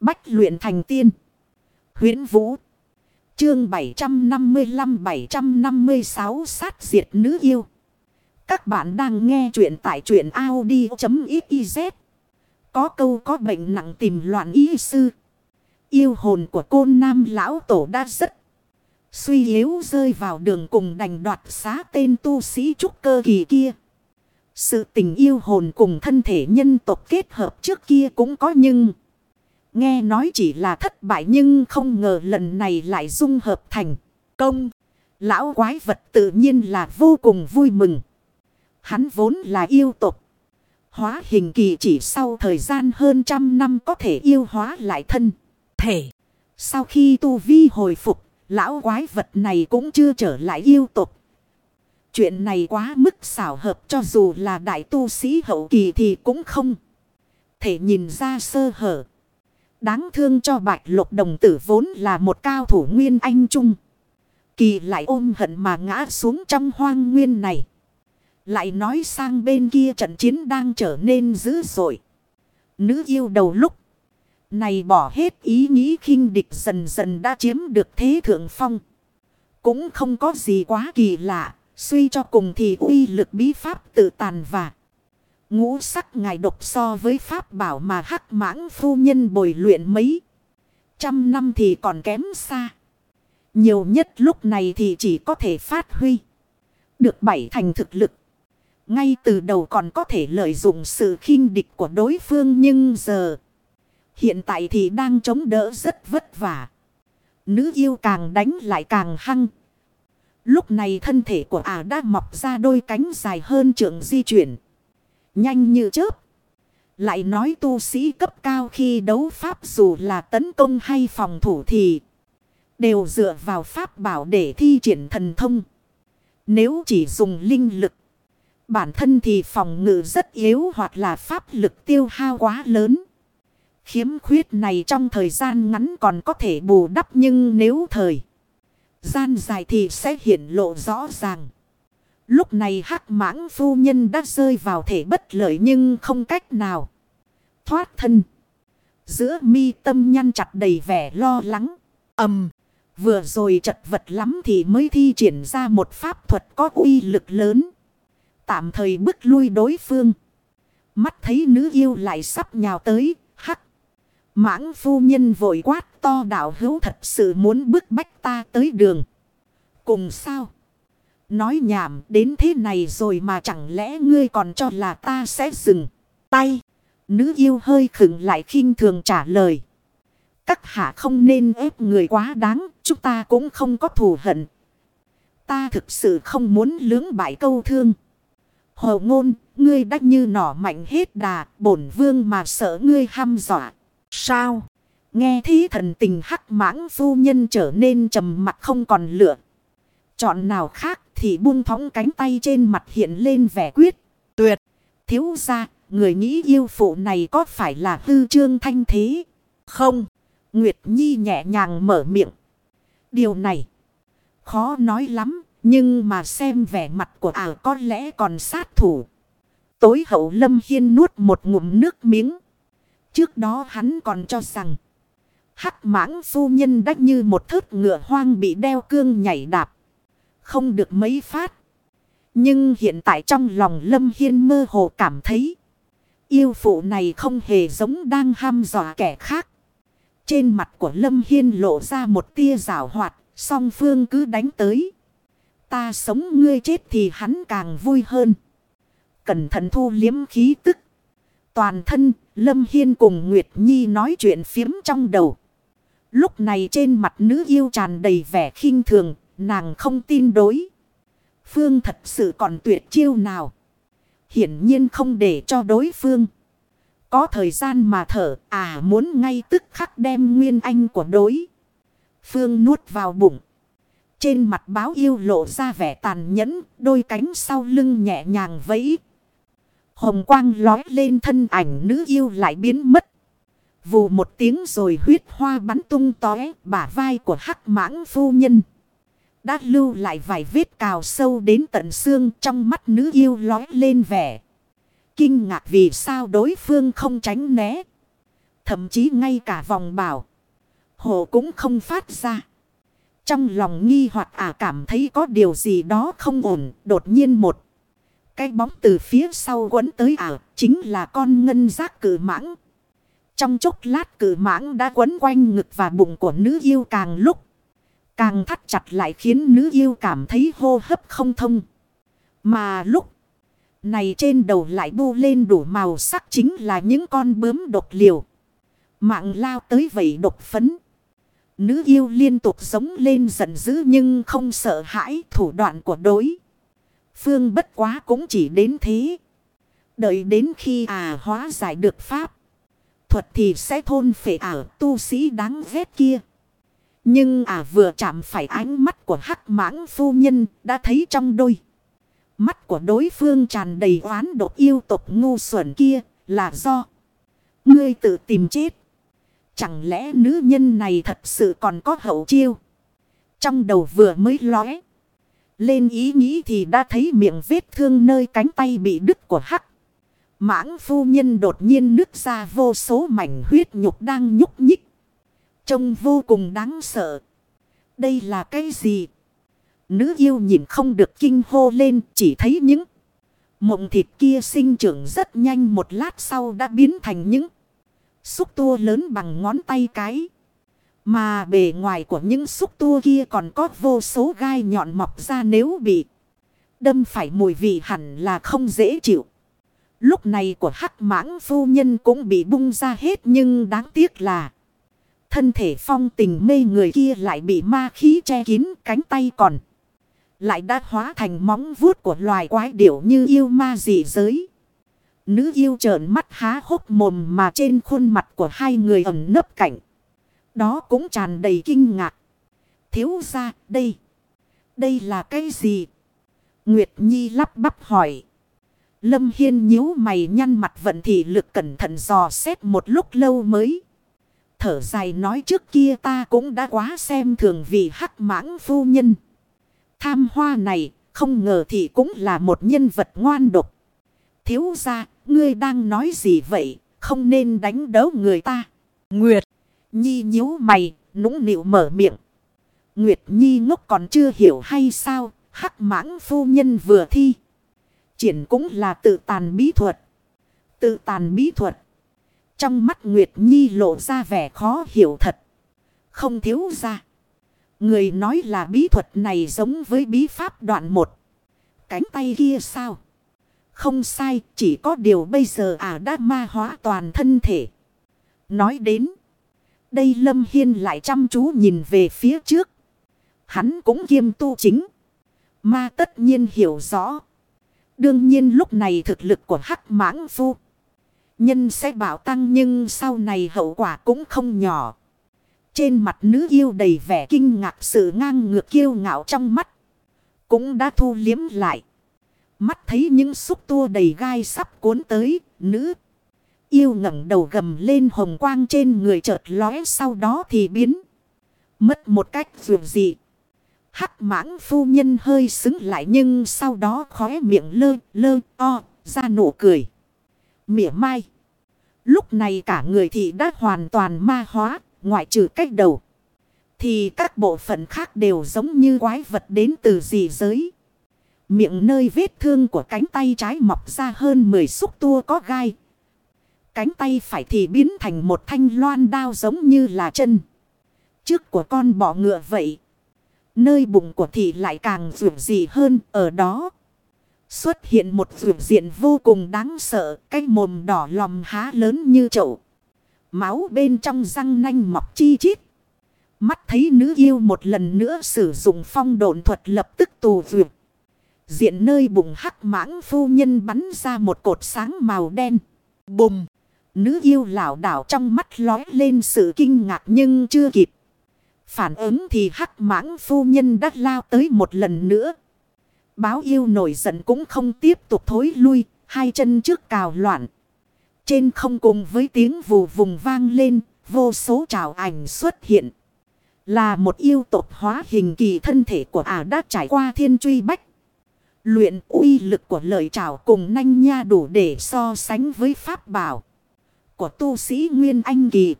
Bách luyện thành tiên. huyễn Vũ. Chương 755-756 sát diệt nữ yêu. Các bạn đang nghe truyện tại truyện Audi.xyz. Có câu có bệnh nặng tìm loạn ý sư. Yêu hồn của côn nam lão tổ đã rất suy yếu rơi vào đường cùng đành đoạt xá tên tu sĩ trúc cơ kỳ kia. Sự tình yêu hồn cùng thân thể nhân tộc kết hợp trước kia cũng có nhưng... Nghe nói chỉ là thất bại nhưng không ngờ lần này lại dung hợp thành công. Lão quái vật tự nhiên là vô cùng vui mừng. Hắn vốn là yêu tộc. Hóa hình kỳ chỉ sau thời gian hơn trăm năm có thể yêu hóa lại thân. Thể. Sau khi tu vi hồi phục, lão quái vật này cũng chưa trở lại yêu tộc. Chuyện này quá mức xảo hợp cho dù là đại tu sĩ hậu kỳ thì cũng không. Thể nhìn ra sơ hở. Đáng thương cho bạch lục đồng tử vốn là một cao thủ nguyên anh trung. Kỳ lại ôm hận mà ngã xuống trong hoang nguyên này. Lại nói sang bên kia trận chiến đang trở nên dữ dội. Nữ yêu đầu lúc. Này bỏ hết ý nghĩ khinh địch dần dần đã chiếm được thế thượng phong. Cũng không có gì quá kỳ lạ. Suy cho cùng thì uy lực bí pháp tự tàn và ngũ sắc ngài độc so với pháp bảo mà hắc mãng phu nhân bồi luyện mấy. Trăm năm thì còn kém xa. Nhiều nhất lúc này thì chỉ có thể phát huy. Được bảy thành thực lực. Ngay từ đầu còn có thể lợi dụng sự khinh địch của đối phương nhưng giờ. Hiện tại thì đang chống đỡ rất vất vả. Nữ yêu càng đánh lại càng hăng. Lúc này thân thể của ả đã mọc ra đôi cánh dài hơn trượng di chuyển. Nhanh như chớp. Lại nói tu sĩ cấp cao khi đấu pháp dù là tấn công hay phòng thủ thì đều dựa vào pháp bảo để thi triển thần thông. Nếu chỉ dùng linh lực, bản thân thì phòng ngự rất yếu hoặc là pháp lực tiêu hao quá lớn. Khiếm khuyết này trong thời gian ngắn còn có thể bù đắp nhưng nếu thời gian dài thì sẽ hiện lộ rõ ràng. Lúc này hắc mãng phu nhân đã rơi vào thể bất lợi nhưng không cách nào. Thoát thân. Giữa mi tâm nhăn chặt đầy vẻ lo lắng. ầm Vừa rồi chật vật lắm thì mới thi triển ra một pháp thuật có uy lực lớn. Tạm thời bước lui đối phương. Mắt thấy nữ yêu lại sắp nhào tới. Hắc. Mãng phu nhân vội quát to đạo hữu thật sự muốn bước bách ta tới đường. Cùng sao? Nói nhảm đến thế này rồi mà chẳng lẽ ngươi còn cho là ta sẽ dừng tay. Nữ yêu hơi khựng lại khinh thường trả lời. Các hạ không nên ép người quá đáng, chúng ta cũng không có thù hận. Ta thực sự không muốn lưỡng bại câu thương. Hồ ngôn, ngươi đắc như nỏ mạnh hết đà, bổn vương mà sợ ngươi ham dọa. Sao? Nghe thí thần tình hắc mãng phu nhân trở nên trầm mặt không còn lựa Chọn nào khác thì buông thóng cánh tay trên mặt hiện lên vẻ quyết. Tuyệt. Thiếu ra, người nghĩ yêu phụ này có phải là hư trương thanh thế? Không. Nguyệt Nhi nhẹ nhàng mở miệng. Điều này khó nói lắm. Nhưng mà xem vẻ mặt của ả có lẽ còn sát thủ. Tối hậu Lâm Hiên nuốt một ngụm nước miếng. Trước đó hắn còn cho rằng. Hắc mãng phu nhân đách như một thớt ngựa hoang bị đeo cương nhảy đạp không được mấy phát. Nhưng hiện tại trong lòng Lâm Hiên mơ hồ cảm thấy. Yêu phụ này không hề giống đang ham dọa kẻ khác. Trên mặt của Lâm Hiên lộ ra một tia rào hoạt. Song phương cứ đánh tới. Ta sống ngươi chết thì hắn càng vui hơn. Cẩn thận thu liếm khí tức. Toàn thân Lâm Hiên cùng Nguyệt Nhi nói chuyện phiếm trong đầu. Lúc này trên mặt nữ yêu tràn đầy vẻ khinh thường, Nàng không tin đối. Phương thật sự còn tuyệt chiêu nào. Hiển nhiên không để cho đối phương. Có thời gian mà thở à muốn ngay tức khắc đem nguyên anh của đối. Phương nuốt vào bụng. Trên mặt báo yêu lộ ra vẻ tàn nhẫn, đôi cánh sau lưng nhẹ nhàng vẫy. Hồng quang lói lên thân ảnh nữ yêu lại biến mất. Vù một tiếng rồi huyết hoa bắn tung tóe bả vai của hắc mãng phu nhân. Đã lưu lại vài vết cào sâu đến tận xương trong mắt nữ yêu lói lên vẻ. Kinh ngạc vì sao đối phương không tránh né. Thậm chí ngay cả vòng bảo. Hộ cũng không phát ra. Trong lòng nghi hoặc ả cảm thấy có điều gì đó không ổn. Đột nhiên một. Cái bóng từ phía sau quấn tới ả. Chính là con ngân giác cử mãng. Trong chốc lát cử mãng đã quấn quanh ngực và bụng của nữ yêu càng lúc. Càng thắt chặt lại khiến nữ yêu cảm thấy hô hấp không thông. Mà lúc này trên đầu lại bu lên đủ màu sắc chính là những con bướm độc liều. Mạng lao tới vậy độc phấn. Nữ yêu liên tục giống lên giận dữ nhưng không sợ hãi thủ đoạn của đối. Phương bất quá cũng chỉ đến thế. Đợi đến khi à hóa giải được pháp. Thuật thì sẽ thôn phệ ảo tu sĩ đáng ghét kia. Nhưng à vừa chạm phải ánh mắt của hắc mãng phu nhân đã thấy trong đôi. Mắt của đối phương tràn đầy oán độc yêu tộc ngu xuẩn kia là do. Ngươi tự tìm chết. Chẳng lẽ nữ nhân này thật sự còn có hậu chiêu. Trong đầu vừa mới lóe. Lên ý nghĩ thì đã thấy miệng vết thương nơi cánh tay bị đứt của hắc. Mãng phu nhân đột nhiên nứt ra vô số mảnh huyết nhục đang nhúc nhích. Trông vô cùng đáng sợ. Đây là cái gì? Nữ yêu nhìn không được kinh hô lên, chỉ thấy những mộng thịt kia sinh trưởng rất nhanh, một lát sau đã biến thành những xúc tua lớn bằng ngón tay cái. Mà bề ngoài của những xúc tua kia còn có vô số gai nhọn mọc ra nếu bị đâm phải mùi vị hẳn là không dễ chịu. Lúc này của hắc mãng phu nhân cũng bị bung ra hết, nhưng đáng tiếc là thân thể phong tình mê người kia lại bị ma khí che kín cánh tay còn. Lại đã hóa thành móng vuốt của loài quái điểu như yêu ma dị giới. Nữ yêu trợn mắt há hốc mồm mà trên khuôn mặt của hai người ẩn nấp cảnh. Đó cũng tràn đầy kinh ngạc. Thiếu ra đây. Đây là cái gì? Nguyệt Nhi lắp bắp hỏi. Lâm Hiên nhíu mày nhăn mặt vận thị lực cẩn thận dò xét một lúc lâu mới. Thở dài nói trước kia ta cũng đã quá xem thường vì hắc mãng phu nhân. Tham hoa này không ngờ thì cũng là một nhân vật ngoan độc. Thiếu ra, ngươi đang nói gì vậy? Không nên đánh đấu người ta. Nguyệt, Nhi nhíu mày, nũng nịu mở miệng. Nguyệt Nhi ngốc còn chưa hiểu hay sao? Hắc mãng phu nhân vừa thi. Triển cũng là tự tàn bí thuật. Tự tàn bí thuật. Trong mắt Nguyệt Nhi lộ ra vẻ khó hiểu thật. Không thiếu ra. Người nói là bí thuật này giống với bí pháp đoạn một. Cánh tay kia sao? Không sai, chỉ có điều bây giờ à đã ma hóa toàn thân thể. Nói đến. Đây Lâm Hiên lại chăm chú nhìn về phía trước. Hắn cũng kiêm tu chính. Ma tất nhiên hiểu rõ. Đương nhiên lúc này thực lực của hắc mãng phu. Nhân sẽ bảo tăng nhưng sau này hậu quả cũng không nhỏ. Trên mặt nữ yêu đầy vẻ kinh ngạc sự ngang ngược kiêu ngạo trong mắt. Cũng đã thu liếm lại. Mắt thấy những xúc tua đầy gai sắp cuốn tới, nữ. Yêu ngẩng đầu gầm lên hồng quang trên người chợt lóe sau đó thì biến. Mất một cách dường dị. Hắc mãng phu nhân hơi xứng lại nhưng sau đó khóe miệng lơ lơ o ra nụ cười. Mỉa mai. Lúc này cả người thì đã hoàn toàn ma hóa, ngoại trừ cách đầu. Thì các bộ phận khác đều giống như quái vật đến từ dị giới. Miệng nơi vết thương của cánh tay trái mọc ra hơn 10 xúc tua có gai. Cánh tay phải thì biến thành một thanh loan đao giống như là chân. Trước của con bọ ngựa vậy. Nơi bụng của thị lại càng rượu dị hơn ở đó. Xuất hiện một vượt diện vô cùng đáng sợ. Cái mồm đỏ lòm há lớn như chậu. Máu bên trong răng nanh mọc chi chít. Mắt thấy nữ yêu một lần nữa sử dụng phong độn thuật lập tức tù vượt. Diện nơi bụng hắc mãng phu nhân bắn ra một cột sáng màu đen. Bùm! Nữ yêu lảo đảo trong mắt lói lên sự kinh ngạc nhưng chưa kịp. Phản ứng thì hắc mãng phu nhân đã lao tới một lần nữa. Báo yêu nổi giận cũng không tiếp tục thối lui, hai chân trước cào loạn. Trên không cùng với tiếng vù vùng vang lên, vô số trào ảnh xuất hiện. Là một yêu tộc hóa hình kỳ thân thể của ả đã trải qua thiên truy bách. Luyện uy lực của lời trào cùng nanh nha đủ để so sánh với pháp bảo. của tu sĩ Nguyên Anh Kỳ.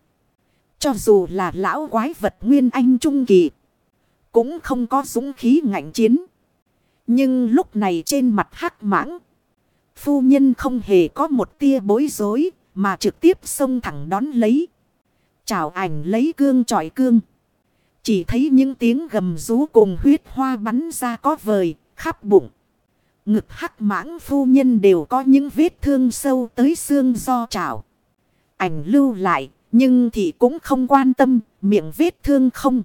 Cho dù là lão quái vật Nguyên Anh Trung Kỳ. Cũng không có dũng khí ngạnh chiến. Nhưng lúc này trên mặt hắc mãng. Phu nhân không hề có một tia bối rối. Mà trực tiếp xông thẳng đón lấy. Chào ảnh lấy cương trọi cương. Chỉ thấy những tiếng gầm rú cùng huyết hoa bắn ra có vời, khắp bụng. Ngực hắc mãng phu nhân đều có những vết thương sâu tới xương do chảo. Ảnh lưu lại, nhưng thì cũng không quan tâm, miệng vết thương không.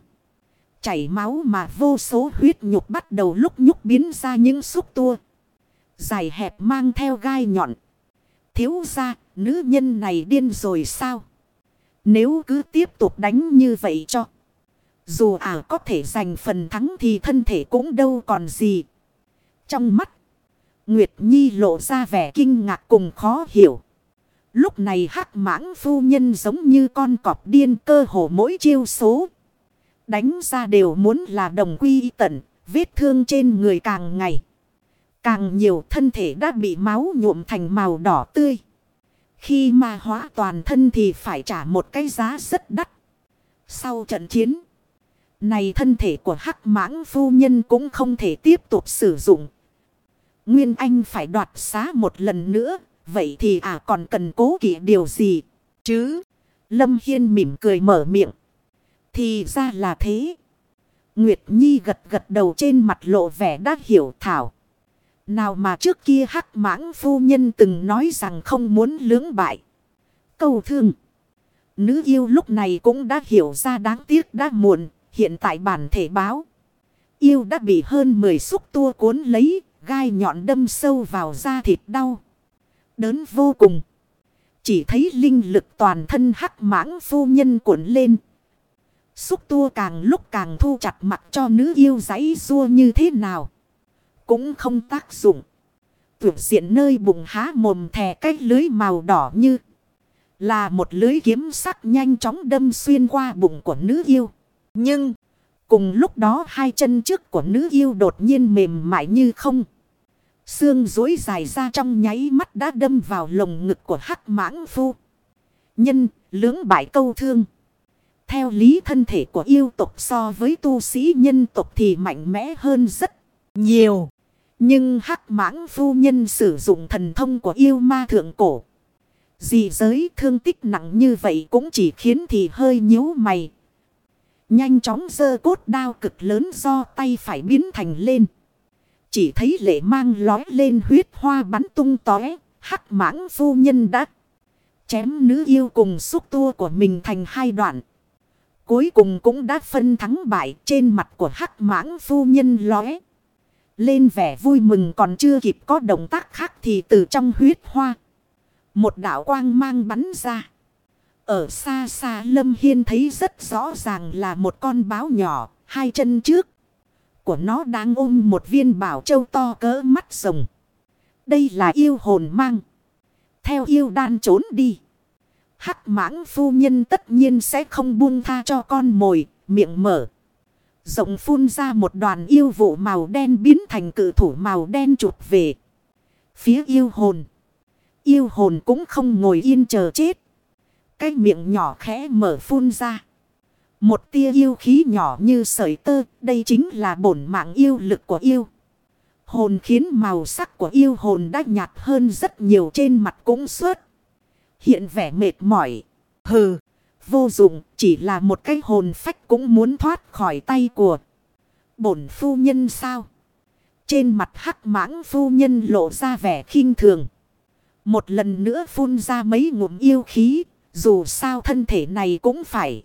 Chảy máu mà vô số huyết nhục bắt đầu lúc nhúc biến ra những xúc tua. Dài hẹp mang theo gai nhọn. Thiếu ra, nữ nhân này điên rồi sao? Nếu cứ tiếp tục đánh như vậy cho. Dù ả có thể giành phần thắng thì thân thể cũng đâu còn gì. Trong mắt. Nguyệt Nhi lộ ra vẻ kinh ngạc cùng khó hiểu. Lúc này hắc mãng phu nhân giống như con cọp điên cơ hồ mỗi chiêu số. Đánh ra đều muốn là đồng quy tận, vết thương trên người càng ngày. Càng nhiều thân thể đã bị máu nhuộm thành màu đỏ tươi. Khi ma hóa toàn thân thì phải trả một cái giá rất đắt. Sau trận chiến, này thân thể của hắc mãng phu nhân cũng không thể tiếp tục sử dụng. Nguyên Anh phải đoạt xá một lần nữa, vậy thì à còn cần cố kỵ điều gì, chứ? Lâm Hiên mỉm cười mở miệng. Thì ra là thế. Nguyệt Nhi gật gật đầu trên mặt lộ vẻ đã hiểu thảo. Nào mà trước kia hắc mãng phu nhân từng nói rằng không muốn lưỡng bại. Câu thương. Nữ yêu lúc này cũng đã hiểu ra đáng tiếc đã muộn. Hiện tại bản thể báo. Yêu đã bị hơn 10 xúc tua cuốn lấy. Gai nhọn đâm sâu vào da thịt đau. Đớn vô cùng. Chỉ thấy linh lực toàn thân hắc mãng phu nhân cuộn lên. Xúc tua càng lúc càng thu chặt mặt cho nữ yêu giấy rua như thế nào cũng không tác dụng. Tưởng diện nơi bụng há mồm thè cái lưới màu đỏ như là một lưới kiếm sắc nhanh chóng đâm xuyên qua bụng của nữ yêu. Nhưng cùng lúc đó hai chân trước của nữ yêu đột nhiên mềm mại như không. Xương dối dài ra trong nháy mắt đã đâm vào lồng ngực của hắc mãng phu. Nhân, lưỡng bại câu thương. Theo lý thân thể của yêu tộc so với tu sĩ nhân tộc thì mạnh mẽ hơn rất nhiều. Nhưng hắc mãng phu nhân sử dụng thần thông của yêu ma thượng cổ. Dị giới thương tích nặng như vậy cũng chỉ khiến thì hơi nhíu mày. Nhanh chóng dơ cốt đao cực lớn do tay phải biến thành lên. Chỉ thấy lệ mang lói lên huyết hoa bắn tung tóe. Hắc mãng phu nhân đã chém nữ yêu cùng xúc tua của mình thành hai đoạn. Cuối cùng cũng đã phân thắng bại trên mặt của hắc mãng phu nhân lóe. Lên vẻ vui mừng còn chưa kịp có động tác khác thì từ trong huyết hoa. Một đạo quang mang bắn ra. Ở xa xa Lâm Hiên thấy rất rõ ràng là một con báo nhỏ, hai chân trước. Của nó đang ôm một viên bảo châu to cỡ mắt rồng. Đây là yêu hồn mang. Theo yêu đan trốn đi. Hắc mãng phu nhân tất nhiên sẽ không buông tha cho con mồi, miệng mở. Rộng phun ra một đoàn yêu vụ màu đen biến thành cự thủ màu đen chụp về. Phía yêu hồn. Yêu hồn cũng không ngồi yên chờ chết. Cái miệng nhỏ khẽ mở phun ra. Một tia yêu khí nhỏ như sợi tơ. Đây chính là bổn mạng yêu lực của yêu. Hồn khiến màu sắc của yêu hồn đã nhạt hơn rất nhiều trên mặt cũng suốt. Hiện vẻ mệt mỏi. Hừ. Vô dụng, chỉ là một cái hồn phách cũng muốn thoát khỏi tay của bổn phu nhân sao? Trên mặt hắc mãng phu nhân lộ ra vẻ khinh thường. Một lần nữa phun ra mấy ngụm yêu khí, dù sao thân thể này cũng phải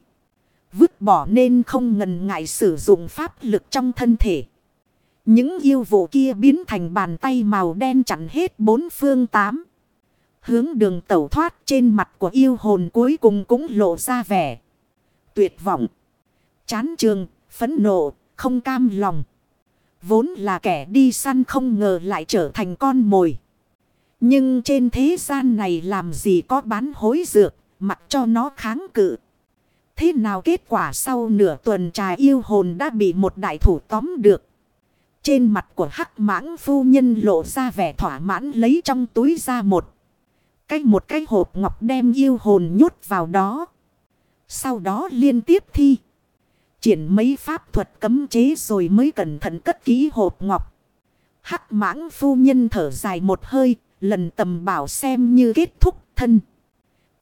vứt bỏ nên không ngần ngại sử dụng pháp lực trong thân thể. Những yêu vụ kia biến thành bàn tay màu đen chặn hết bốn phương tám. Hướng đường tẩu thoát trên mặt của yêu hồn cuối cùng cũng lộ ra vẻ. Tuyệt vọng. Chán trường, phấn nộ, không cam lòng. Vốn là kẻ đi săn không ngờ lại trở thành con mồi. Nhưng trên thế gian này làm gì có bán hối dược, mặc cho nó kháng cự. Thế nào kết quả sau nửa tuần trà yêu hồn đã bị một đại thủ tóm được. Trên mặt của hắc mãng phu nhân lộ ra vẻ thỏa mãn lấy trong túi ra một cái một cái hộp ngọc đem yêu hồn nhốt vào đó. Sau đó liên tiếp thi. Triển mấy pháp thuật cấm chế rồi mới cẩn thận cất ký hộp ngọc. Hắc mãng phu nhân thở dài một hơi. Lần tầm bảo xem như kết thúc thân.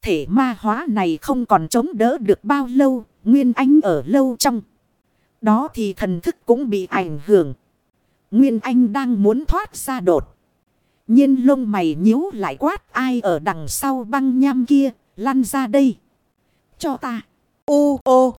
Thể ma hóa này không còn chống đỡ được bao lâu. Nguyên Anh ở lâu trong. Đó thì thần thức cũng bị ảnh hưởng. Nguyên Anh đang muốn thoát ra đột nhiên lông mày nhíu lại quát ai ở đằng sau băng nham kia, lăn ra đây. Cho ta. Ô ô.